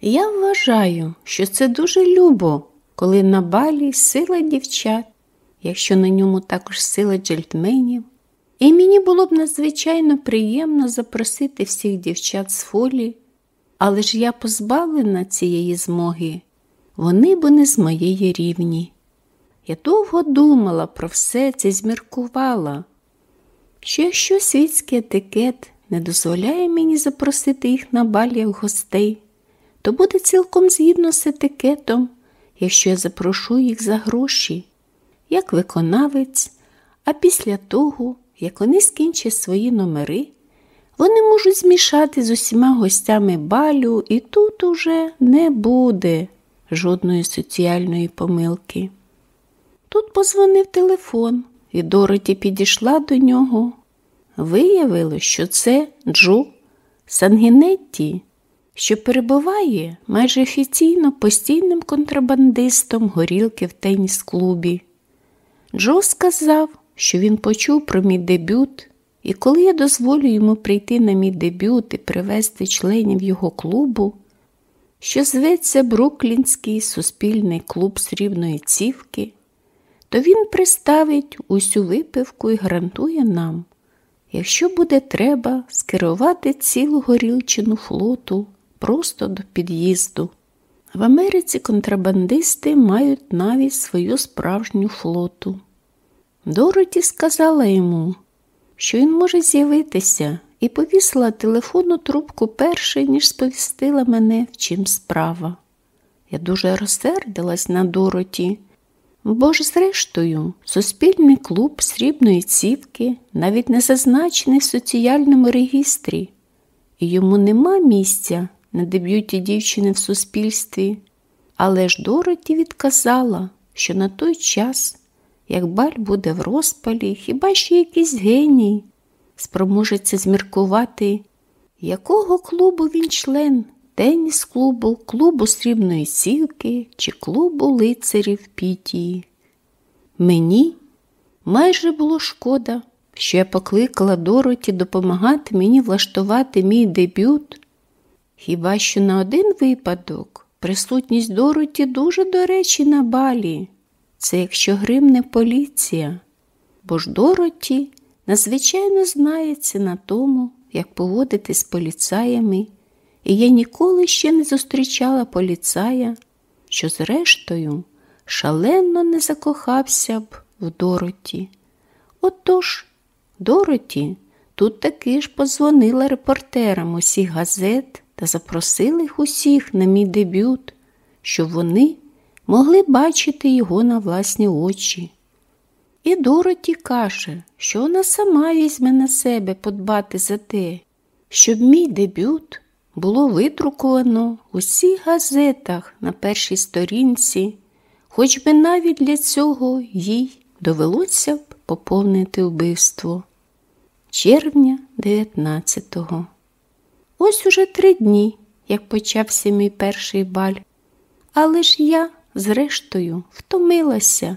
Я вважаю, що це дуже любо, коли на балі сила дівчат, якщо на ньому також сила джельтменів. І мені було б надзвичайно приємно запросити всіх дівчат з фолі, але ж я позбавлена цієї змоги, вони б не з моєї рівні. Я довго думала про все це зміркувала, що якщо світський етикет не дозволяє мені запросити їх на баль як гостей, то буде цілком згідно з етикетом, якщо я запрошу їх за гроші, як виконавець, а після того, як вони скінчать свої номери, вони можуть змішати з усіма гостями балю, і тут уже не буде жодної соціальної помилки. Тут позвонив телефон, і Дороті підійшла до нього. Виявилось, що це Джо Сангінетті, що перебуває майже офіційно постійним контрабандистом горілки в теніс-клубі. Джо сказав, що він почув про мій дебют, і коли я дозволю йому прийти на мій дебют і привезти членів його клубу, що зветься Бруклінський суспільний клуб срібної цівки, то він приставить усю випивку і гарантує нам, якщо буде треба, скерувати цілу горілчину флоту просто до під'їзду. В Америці контрабандисти мають навіть свою справжню флоту. Дороті сказала йому, що він може з'явитися, і повісила телефонну трубку перше, ніж сповістила мене, в чим справа. Я дуже розсердилась на Дороті, бо ж, зрештою, суспільний клуб срібної цівки навіть не зазначений в соціальному регістрі, і йому нема місця на дебюті дівчини в суспільстві. Але ж Дороті відказала, що на той час, як баль буде в розпалі, хіба що якийсь геній спроможеться зміркувати, якого клубу він член теніс клубу, клубу срібної сілки чи клубу лицарів Пітії. Мені майже було шкода, що я покликала Дороті допомагати мені влаштувати мій дебют. Хіба що на один випадок присутність Дороті дуже до речі на балі. Це якщо гримне поліція, бо ж Дороті надзвичайно знається на тому, як поводити з поліцаями, і я ніколи ще не зустрічала поліцая, що, зрештою, шалено не закохався б в Дороті. Отож, Дороті тут таки ж позвонила репортерам усіх газет та запросила їх усіх на мій дебют, щоб вони могли бачити його на власні очі. І Дороті каже, що вона сама візьме на себе подбати за те, щоб мій дебют було видруковано в усіх газетах на першій сторінці, хоч би навіть для цього їй довелося б поповнити вбивство. Червня 19-го. Ось уже три дні, як почався мій перший баль. Але ж я, зрештою, втомилася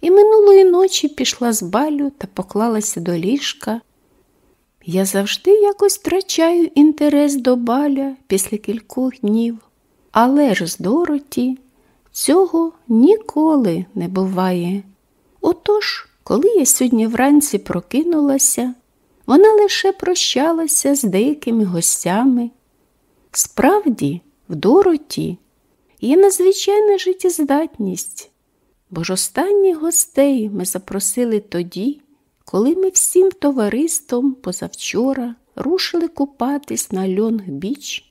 і минулої ночі пішла з балю та поклалася до ліжка. Я завжди якось втрачаю інтерес до баля після кількох днів, але ж з Дороті цього ніколи не буває. Отож, коли я сьогодні вранці прокинулася, вона лише прощалася з деякими гостями. Справді, в Дороті є надзвичайна життєздатність, бо ж останніх гостей ми запросили тоді, коли ми всім товариством позавчора рушили купатись на Льонг-Біч,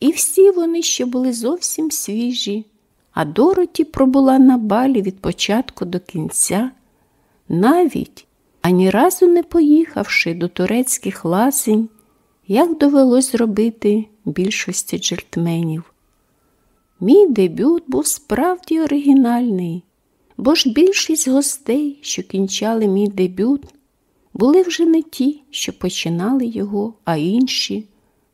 і всі вони ще були зовсім свіжі, а Дороті пробула на балі від початку до кінця, навіть ані разу не поїхавши до турецьких ласень, як довелось робити більшості джельтменів. Мій дебют був справді оригінальний, бо ж більшість гостей, що кінчали мій дебют, були вже не ті, що починали його, а інші.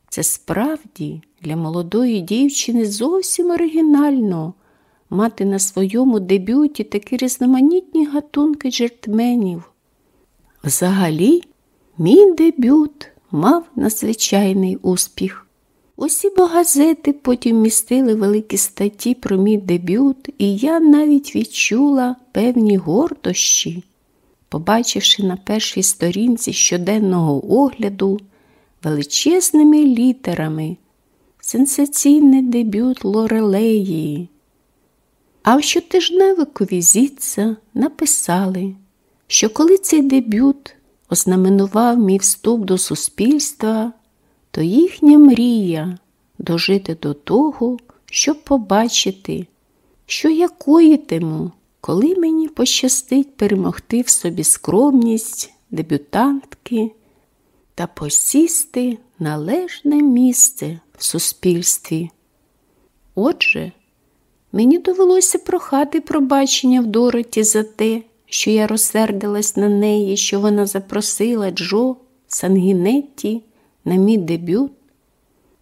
Це справді для молодої дівчини зовсім оригінально мати на своєму дебюті такі різноманітні гатунки джертменів. Взагалі, мій дебют мав надзвичайний успіх. Усі бо газети потім містили великі статті про мій дебют, і я навіть відчула певні гордощі, побачивши на першій сторінці щоденного огляду величезними літерами сенсаційний дебют Лорелеї. А в щотижневику візіться написали, що коли цей дебют ознаменував мій вступ до суспільства, то їхня мрія дожити до того, щоб побачити, що я коїтиму, коли мені пощастить перемогти в собі скромність дебютантки та посісти належне місце в суспільстві. Отже, мені довелося прохати пробачення в Дороті за те, що я розсердилась на неї, що вона запросила Джо Сангінетті на мій дебют.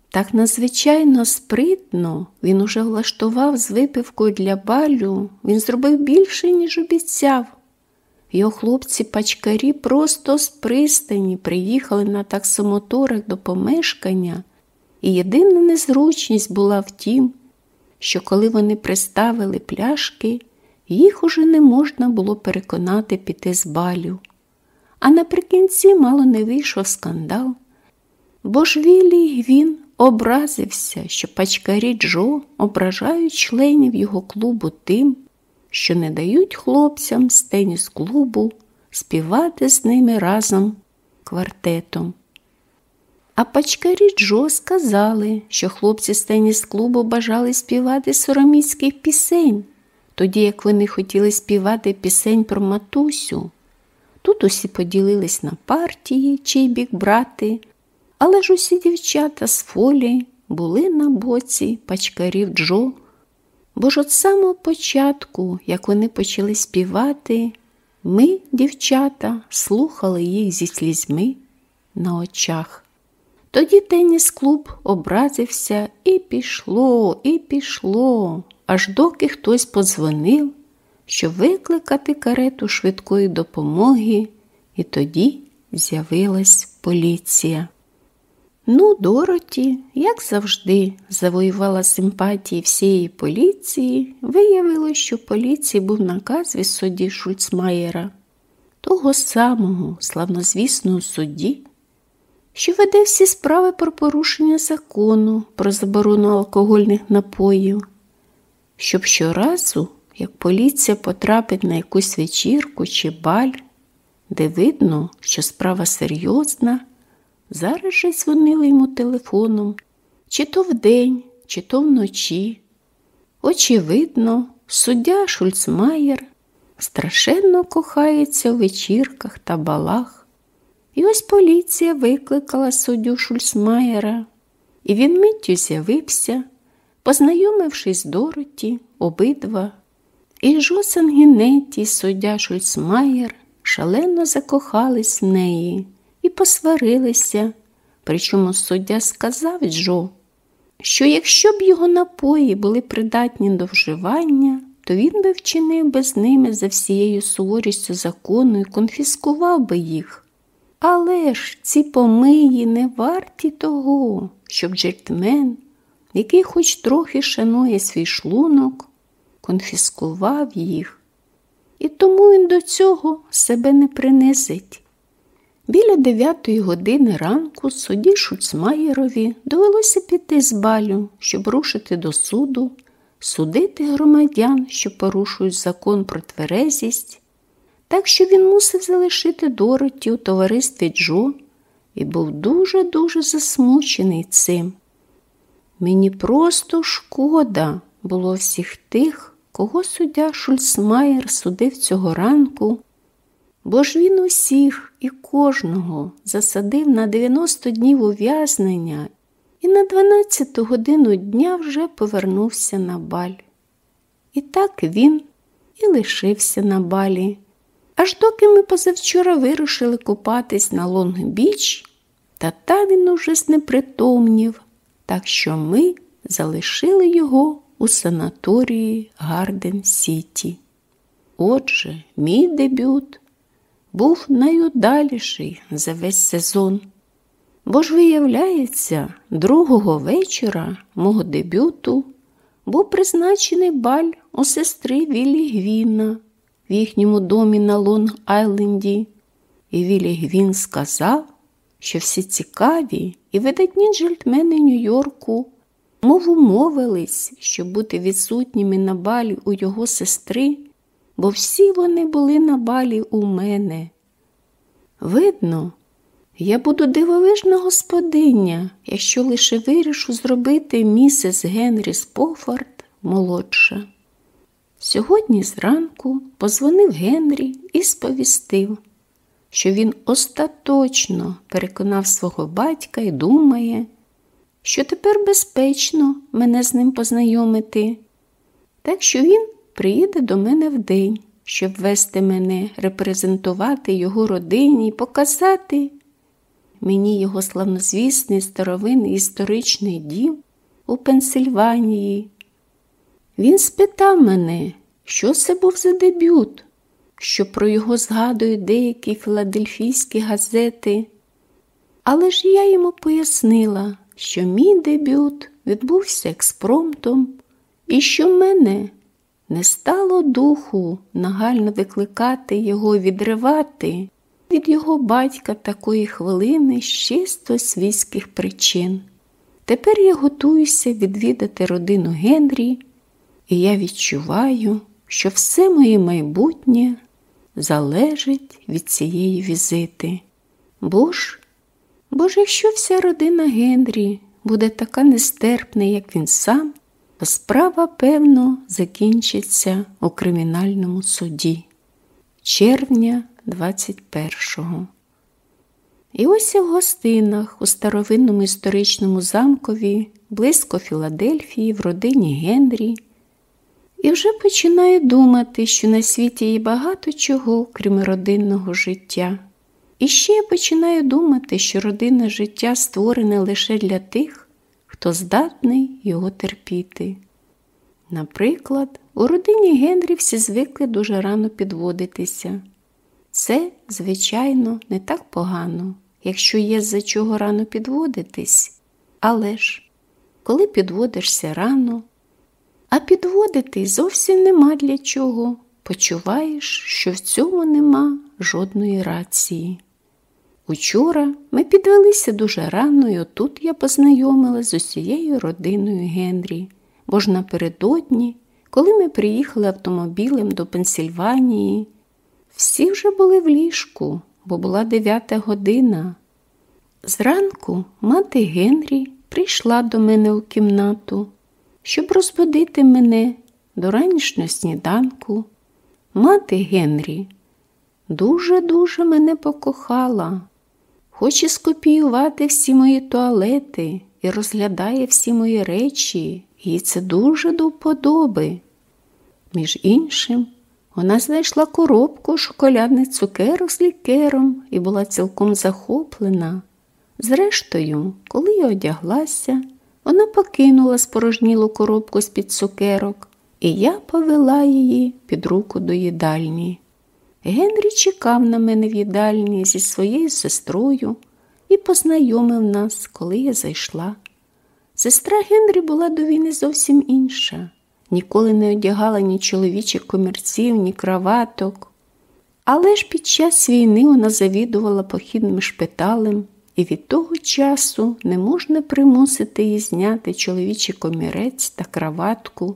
Так надзвичайно спритно він уже влаштував з випивкою для балю, він зробив більше, ніж обіцяв. Його хлопці-пачкарі просто з пристані приїхали на таксомоторах до помешкання, і єдина незручність була в тім, що коли вони приставили пляшки, їх уже не можна було переконати піти з балю. А наприкінці мало не вийшов скандал, бо ж Віллі він образився, що пачкарі Джо ображають членів його клубу тим, що не дають хлопцям з теніс клубу співати з ними разом квартетом. А пачкарі Джо сказали, що хлопці з теніс клубу бажали співати сороміцьких пісень, тоді як вони хотіли співати пісень про матусю. Тут усі поділились на партії, чий бік брати, але ж усі дівчата з фолі були на боці пачкарів Джо. Бо ж от самого початку, як вони почали співати, ми, дівчата, слухали їх зі слізьми на очах. Тоді теніс клуб образився і пішло, і пішло, аж доки хтось подзвонив, щоб викликати карету швидкої допомоги, і тоді з'явилась поліція. Ну, Дороті, як завжди, завоювала симпатії всієї поліції, виявилося, що поліції був наказ від судді Шульцмаєра, того самого славнозвісного судді, що веде всі справи про порушення закону про заборону алкогольних напоїв, щоб щоразу, як поліція потрапить на якусь вечірку чи баль, де видно, що справа серйозна. Зараз же дзвонили йому телефоном, чи то вдень, чи то вночі. Очевидно, суддя Шульцмаєр страшенно кохається у вечірках та балах. І ось поліція викликала суддю Шульцмаєра, і він миттю з'явився, познайомившись з Дороті, обидва. І Жосен Гінеті, суддя Шульцмаєр, шалено закохались в неї і посварилися. Причому суддя сказав Джо, що якщо б його напої були придатні до вживання, то він би вчинив би з ними за всією суворістю закону і конфіскував би їх. Але ж ці помиї не варті того, щоб джельтмен, який хоч трохи шанує свій шлунок, конфіскував їх. І тому він до цього себе не принизить. Біля дев'ятої години ранку судді Шуцмаєрові довелося піти з балю, щоб рушити до суду, судити громадян, що порушують закон про тверезість, так що він мусив залишити Дороті у товаристві Джо і був дуже-дуже засмучений цим. Мені просто шкода було всіх тих, кого суддя Шульцмаєр судив цього ранку бо ж він усіх і кожного засадив на 90 днів ув'язнення і на 12 годину дня вже повернувся на баль. І так він і лишився на балі. Аж доки ми позавчора вирушили купатись на Лонг-Біч, та він уже знепритомнів, так що ми залишили його у санаторії Гарден Сіті. Отже, мій дебют був найудаліший за весь сезон. Бо ж, виявляється, другого вечора мого дебюту був призначений баль у сестри Віллі Гвіна в їхньому домі на Лонг-Айленді, і Віллі Гвін сказав, що всі цікаві і видатні джельтмени Нью-Йорку мов умовились, щоб бути відсутніми на балі у його сестри, бо всі вони були на балі у мене. Видно, я буду дивовижна господиня, якщо лише вирішу зробити місіс Генрі Спофорд молодша. Сьогодні зранку позвонив Генрі і сповістив, що він остаточно переконав свого батька і думає, що тепер безпечно мене з ним познайомити, так що він приїде до мене вдень, щоб вести мене, репрезентувати його родині і показати мені його славнозвісний старовинний історичний дім у Пенсильванії. Він спитав мене, що це був за дебют, що про його згадують деякі філадельфійські газети. Але ж я йому пояснила, що мій дебют відбувся експромтом і що мене не стало духу нагально викликати його відривати від його батька такої хвилини з чисто свійських причин. Тепер я готуюся відвідати родину Генрі, і я відчуваю, що все моє майбутнє залежить від цієї візити. Бо ж, бо ж якщо вся родина Генрі буде така нестерпна, як він сам, то справа, певно, закінчиться у кримінальному суді. Червня 21-го. І ось я в гостинах у старовинному історичному замкові, близько Філадельфії, в родині Генрі, і вже починаю думати, що на світі є багато чого, крім родинного життя. І ще я починаю думати, що родинне життя створене лише для тих, хто здатний його терпіти. Наприклад, у родині Генрі всі звикли дуже рано підводитися. Це, звичайно, не так погано, якщо є за чого рано підводитись. Але ж, коли підводишся рано, а підводитись зовсім нема для чого, почуваєш, що в цьому нема жодної рації. Учора ми підвелися дуже рано, і отут я познайомилася з усією родиною Генрі, бо ж напередодні, коли ми приїхали автомобілем до Пенсільванії, всі вже були в ліжку, бо була дев'ята година. Зранку мати Генрі прийшла до мене у кімнату, щоб розбудити мене до ранішнього сніданку. Мати Генрі дуже-дуже мене покохала, хоче скопіювати всі мої туалети і розглядає всі мої речі, їй це дуже до вподоби. Між іншим, вона знайшла коробку шоколадних цукерок з лікером і була цілком захоплена. Зрештою, коли я одяглася, вона покинула спорожнілу коробку з під цукерок, і я повела її під руку до їдальні. Генрі чекав на мене в їдальні зі своєю сестрою і познайомив нас, коли я зайшла. Сестра Генрі була до війни зовсім інша ніколи не одягала ні чоловічих комірців, ні краваток. Але ж під час війни вона завідувала похідним шпиталем, і від того часу не можна примусити її зняти чоловічий комірець та краватку.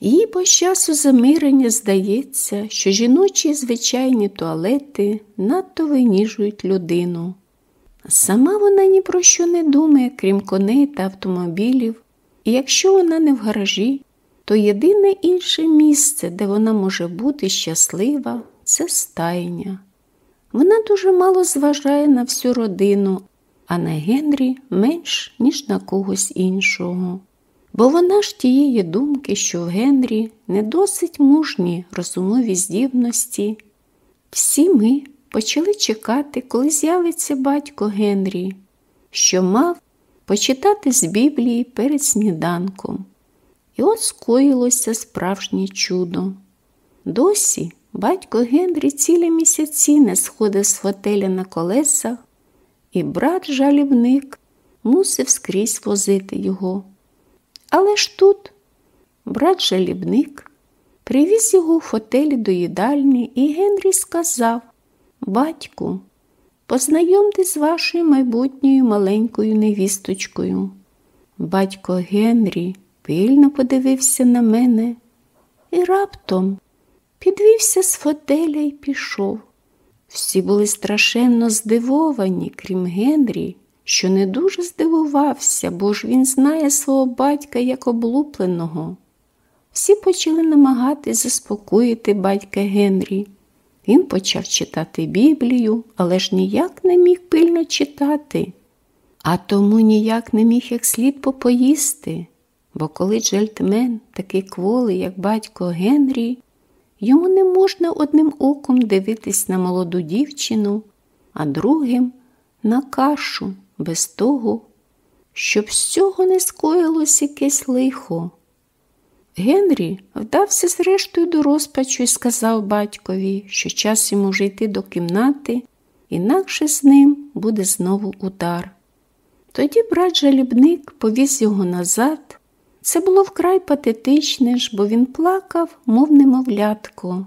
Їй по часу замирення здається, що жіночі звичайні туалети надто виніжують людину. Сама вона ні про що не думає, крім коней та автомобілів, і якщо вона не в гаражі, то єдине інше місце, де вона може бути щаслива, це стайня. Вона дуже мало зважає на всю родину, а на Генрі менш, ніж на когось іншого. Бо вона ж тієї думки, що в Генрі не досить мужні розумові здібності. Всі ми почали чекати, коли з'явиться батько Генрі, що мав почитати з Біблії перед сніданком. І от скоїлося справжнє чудо. Досі батько Генрі цілі місяці не сходив з фотеля на колесах і брат жалібник мусив скрізь возити його. Але ж тут брат жалібник привіз його в фотелі до їдальні, і Генрі сказав Батьку, познайомтесь з вашою майбутньою маленькою невісточкою. Батько Генрі пильно подивився на мене і раптом підвівся з фотеля і пішов. Всі були страшенно здивовані, крім Генрі, що не дуже здивувався, бо ж він знає свого батька як облупленого. Всі почали намагатись заспокоїти батька Генрі. Він почав читати Біблію, але ж ніяк не міг пильно читати, а тому ніяк не міг як слід попоїсти. Бо коли джельтмен такий кволий, як батько Генрі, йому не можна одним оком дивитись на молоду дівчину, а другим на кашу без того, щоб з цього не скоїлось якесь лихо. Генрі вдався зрештою до розпачу і сказав батькові, що час йому вже йти до кімнати, інакше з ним буде знову удар. Тоді брат жалібник повіз його назад. Це було вкрай патетичне ж, бо він плакав, мов немовлятко.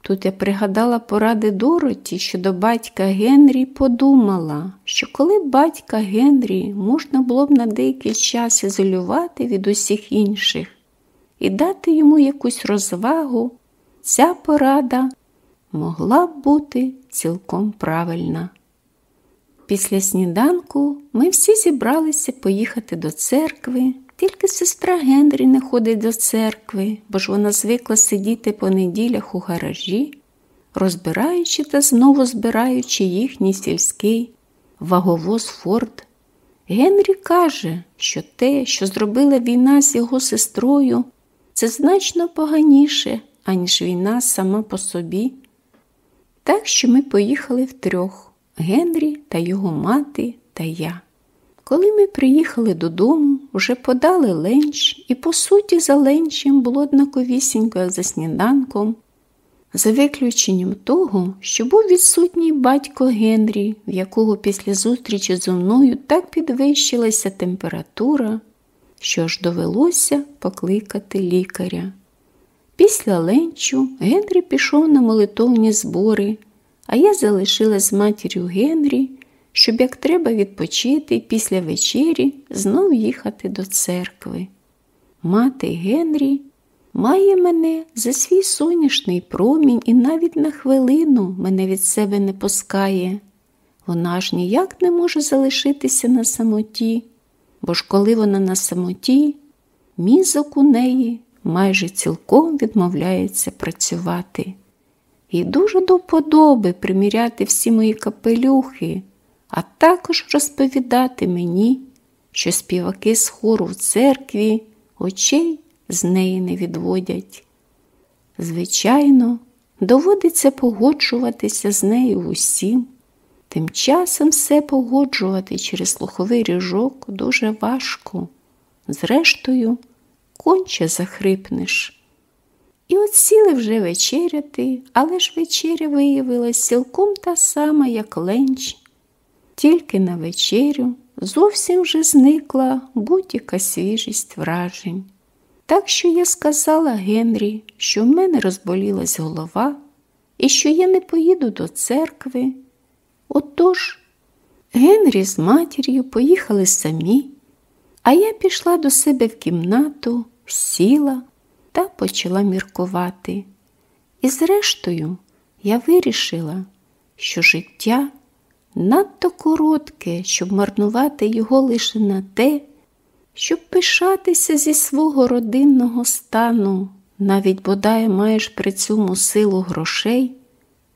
Тут я пригадала поради Дороті щодо батька Генрі подумала, що коли батька Генрі можна було б на деякий час ізолювати від усіх інших і дати йому якусь розвагу, ця порада могла б бути цілком правильна. Після сніданку ми всі зібралися поїхати до церкви, тільки сестра Генрі не ходить до церкви, бо ж вона звикла сидіти по неділях у гаражі, розбираючи та знову збираючи їхній сільський ваговоз Форд. Генрі каже, що те, що зробила війна з його сестрою, це значно поганіше, аніж війна сама по собі. Так що ми поїхали втрьох Генрі та його мати та я. Коли ми приїхали додому, вже подали ленч, і, по суті, за ленчем було однаковісінько, за сніданком, за виключенням того, що був відсутній батько Генрі, в якого після зустрічі зо мною так підвищилася температура, що ж довелося покликати лікаря. Після ленчу Генрі пішов на молитовні збори, а я залишилась з матір'ю Генрі щоб як треба відпочити після вечері знов їхати до церкви. Мати Генрі має мене за свій соняшний промінь і навіть на хвилину мене від себе не пускає. Вона ж ніяк не може залишитися на самоті, бо ж коли вона на самоті, мізок у неї майже цілком відмовляється працювати. І дуже до вподоби приміряти всі мої капелюхи, а також розповідати мені, що співаки з хору в церкві очей з неї не відводять. Звичайно, доводиться погоджуватися з нею усім. Тим часом все погоджувати через слуховий ріжок дуже важко. Зрештою, конче захрипнеш. І от сіли вже вечеряти, але ж вечеря виявилась цілком та сама, як ленч, тільки на вечерю зовсім вже зникла будь-яка свіжість вражень. Так що я сказала Генрі, що в мене розболілась голова і що я не поїду до церкви. Отож, Генрі з матір'ю поїхали самі, а я пішла до себе в кімнату, сіла та почала міркувати. І, зрештою, я вирішила, що життя надто коротке, щоб марнувати його лише на те, щоб пишатися зі свого родинного стану, навіть бодай маєш при цьому силу грошей,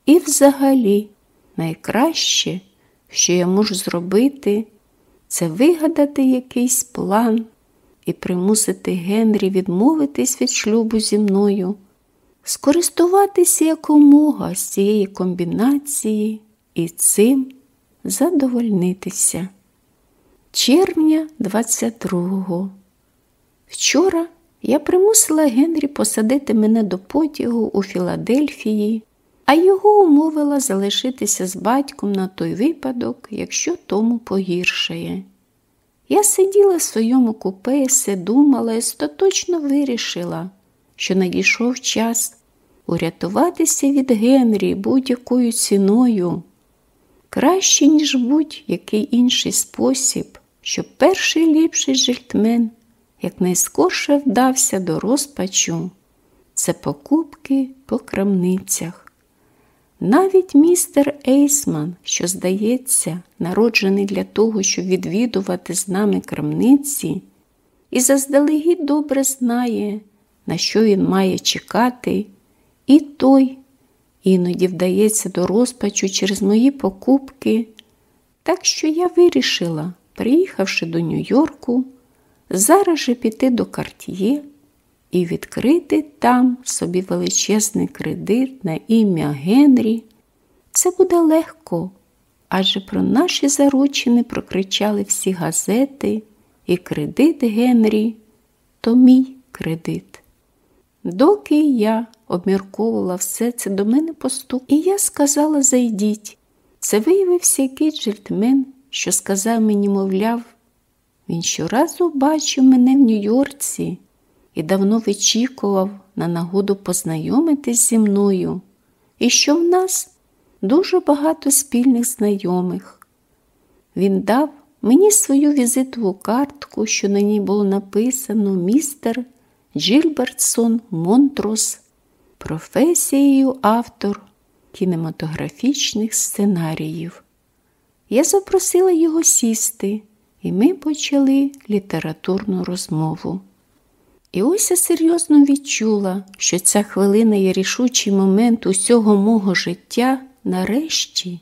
і взагалі найкраще, що я можу зробити, це вигадати якийсь план і примусити Генрі відмовитись від шлюбу зі мною, скористуватися якомога з цієї комбінації і цим задовольнитися. Червня 22-го. Вчора я примусила Генрі посадити мене до потягу у Філадельфії а його умовила залишитися з батьком на той випадок, якщо тому погіршає. Я сиділа в своєму купе все думала і остаточно вирішила, що надійшов час урятуватися від Генрі будь-якою ціною, краще, ніж будь-який інший спосіб, щоб перший ліпший жильтмен якнайскорше вдався до розпачу. Це покупки по крамницях. Навіть містер Ейсман, що, здається, народжений для того, щоб відвідувати з нами крамниці, і заздалегідь добре знає, на що він має чекати, і той іноді вдається до розпачу через мої покупки. Так що я вирішила, приїхавши до Нью-Йорку, зараз же піти до карт'є і відкрити там собі величезний кредит на ім'я Генрі. Це буде легко, адже про наші заручини прокричали всі газети, і кредит Генрі то мій кредит. Доки я обмірковувала все це до мене поступ, і я сказала зайдіть. Це виявився якийсь джентльмен, що сказав мені, мовляв, він щоразу бачив мене в Нью-Йорці і давно вичікував на нагоду познайомитись зі мною, і що в нас дуже багато спільних знайомих. Він дав мені свою візитову картку, що на ній було написано містер Джильбертсон Монтрос, професією автор кінематографічних сценаріїв. Я запросила його сісти, і ми почали літературну розмову. І ось я серйозно відчула, що ця хвилина є рішучий момент усього мого життя нарешті,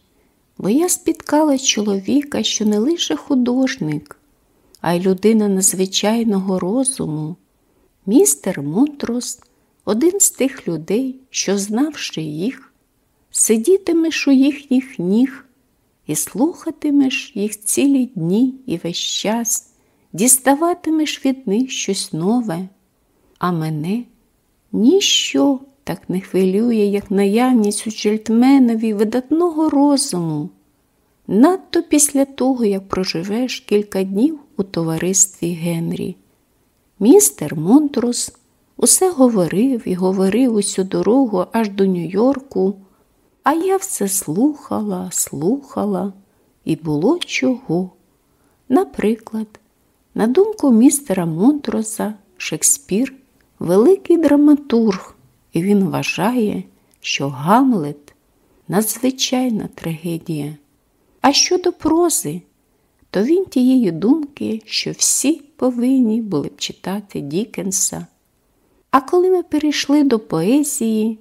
бо я спіткала чоловіка, що не лише художник, а й людина надзвичайного розуму. Містер Монтрос один з тих людей, що, знавши їх, сидітимеш у їхніх ніг і слухатимеш їх цілі дні і весь час, діставатимеш від них щось нове а мене ніщо так не хвилює, як наявність у джельтменові видатного розуму, надто після того, як проживеш кілька днів у товаристві Генрі. Містер Монтрос усе говорив і говорив усю дорогу аж до Нью-Йорку, а я все слухала, слухала, і було чого. Наприклад, на думку містера Монтроса, Шекспір великий драматург, і він вважає, що Гамлет надзвичайна трагедія. А щодо прози, то він тієї думки, що всі повинні були б читати Дікенса. А коли ми перейшли до поезії,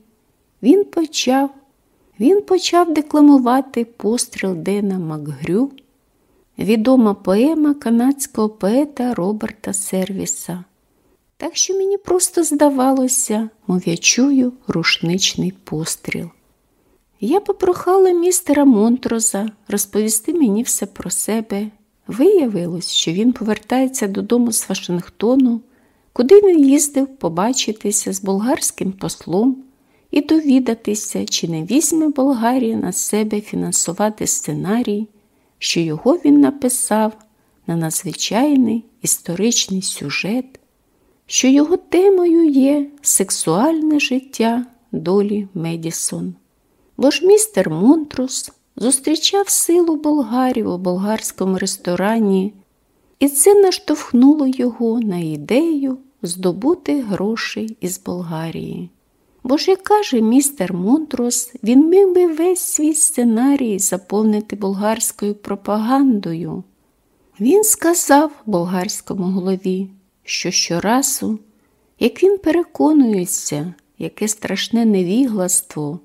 він почав він почав декламувати постріл Дена Макгрю, відома поема канадського поета Роберта Сервіса так що мені просто здавалося, мов я чую рушничний постріл. Я попрохала містера Монтроза розповісти мені все про себе. Виявилось, що він повертається додому з Вашингтону, куди він їздив побачитися з болгарським послом і довідатися, чи не візьме Болгарія на себе фінансувати сценарій, що його він написав на надзвичайний історичний сюжет що його темою є сексуальне життя долі Медісон. Бо ж містер Монтрус зустрічав силу болгарів у болгарському ресторані, і це наштовхнуло його на ідею здобути грошей із Болгарії. Бо ж, як каже містер Монтрос, він міг би весь свій сценарій заповнити болгарською пропагандою. Він сказав болгарському голові, що щоразу, як він переконується, яке страшне невігластво,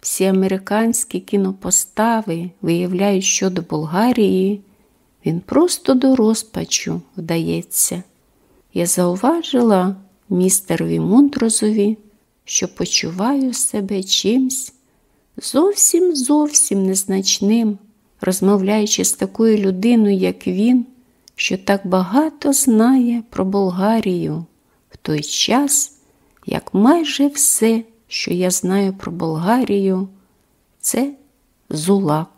всі американські кінопостави виявляють щодо Болгарії, він просто до розпачу вдається. Я зауважила містерові Монтрозові, що почуваю себе чимсь зовсім зовсім незначним, розмовляючи з такою людиною, як він, що так багато знає про Болгарію в той час, як майже все що я знаю про Болгарію, це Зулак.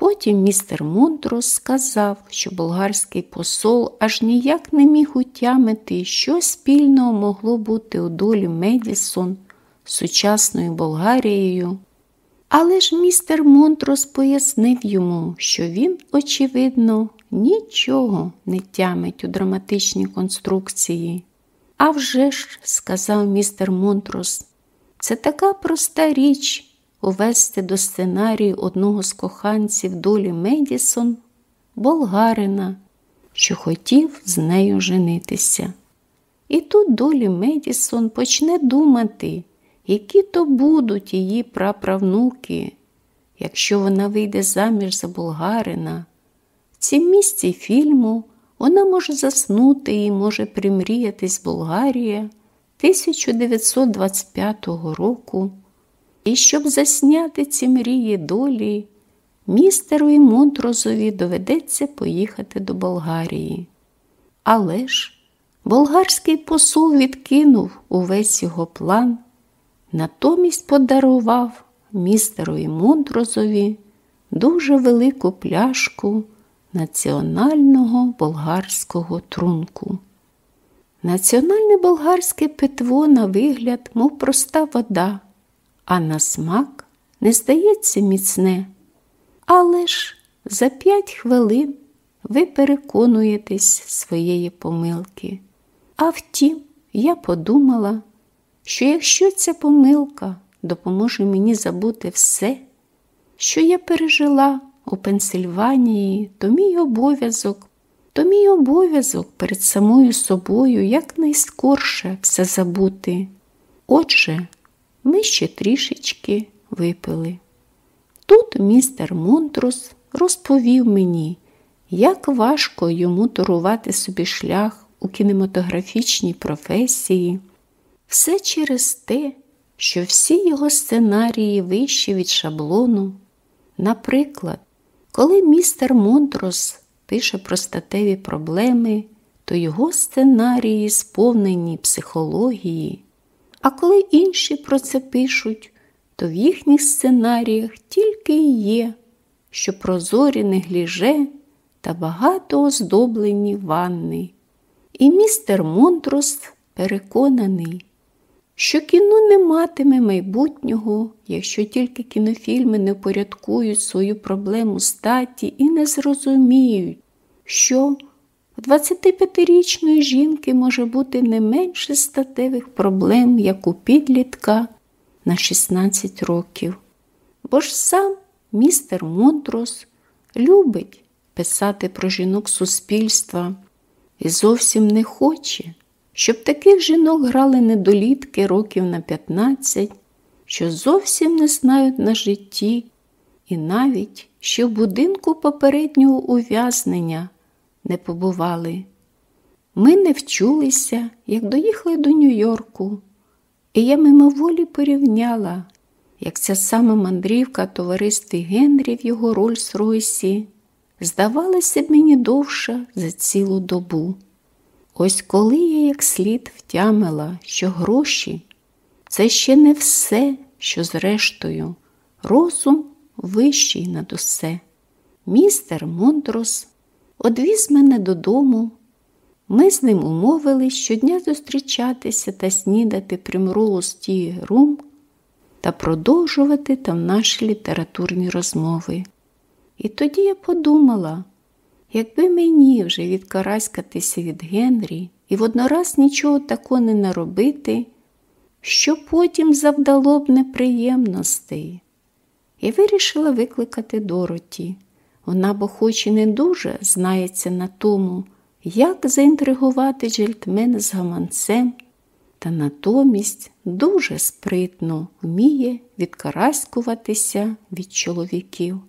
Потім містер Монтрос сказав, що болгарський посол аж ніяк не міг утямити, що спільного могло бути у долі Медісон з сучасною Болгарією. Але ж містер Монтрос пояснив йому, що він, очевидно, нічого не тямить у драматичній конструкції. «А вже ж», – сказав містер Монтрос, це така проста річ увести до сценарію одного з коханців долі Медісон, болгарина, що хотів з нею женитися. І тут долі Медісон почне думати, які то будуть її праправнуки, якщо вона вийде заміж за болгарина. В цім місці фільму вона може заснути і може примріятись Болгарія 1925 року. І щоб засняти ці мрії долі, містеру Монтрозові доведеться поїхати до Болгарії. Але ж болгарський посол відкинув увесь його план, натомість подарував містеру і Монтрозові дуже велику пляшку національного болгарського трунку. Національне болгарське питво на вигляд, мов проста вода а на смак не здається міцне. Але ж за п'ять хвилин ви переконуєтесь своєї помилки. А втім, я подумала, що якщо ця помилка допоможе мені забути все, що я пережила у Пенсильванії, то мій обов'язок, то мій обов'язок перед самою собою якнайскорше все забути. Отже, ми ще трішечки випили. Тут містер Монтрус розповів мені, як важко йому торувати собі шлях у кінематографічній професії, все через те, що всі його сценарії вищі від шаблону. Наприклад, коли містер Монтрос пише про статеві проблеми, то його сценарії сповнені психології. А коли інші про це пишуть, то в їхніх сценаріях тільки і є, що прозорі негліже та багато оздоблені ванни. І містер Монтрос переконаний, що кіно не матиме майбутнього, якщо тільки кінофільми не порядкують свою проблему статі і не зрозуміють, що у 25-річної жінки може бути не менше статевих проблем, як у підлітка на 16 років. Бо ж сам містер Монтрос любить писати про жінок суспільства і зовсім не хоче, щоб таких жінок грали недолітки років на 15, що зовсім не знають на житті, і навіть що в будинку попереднього ув'язнення не побували. Ми не вчулися, як доїхали до Нью-Йорку, і я мимоволі порівняла, як ця сама мандрівка в товаристві Генрі в його Рольс-Ройсі здавалася б мені довша за цілу добу. Ось коли я як слід втямила, що гроші це ще не все, що зрештою, розум вищий над усе. Містер Монтрос одвіз мене додому. Ми з ним умовились щодня зустрічатися та снідати Primrose Tea Room та продовжувати там наші літературні розмови. І тоді я подумала, якби мені вже відкараськатися від Генрі і воднораз нічого такого не наробити, що потім завдало б неприємностей, і вирішила викликати Дороті. Вона, бо хоч і не дуже знається на тому, як заінтригувати джельтмен з гаманцем, та натомість дуже спритно вміє відкараскуватися від чоловіків.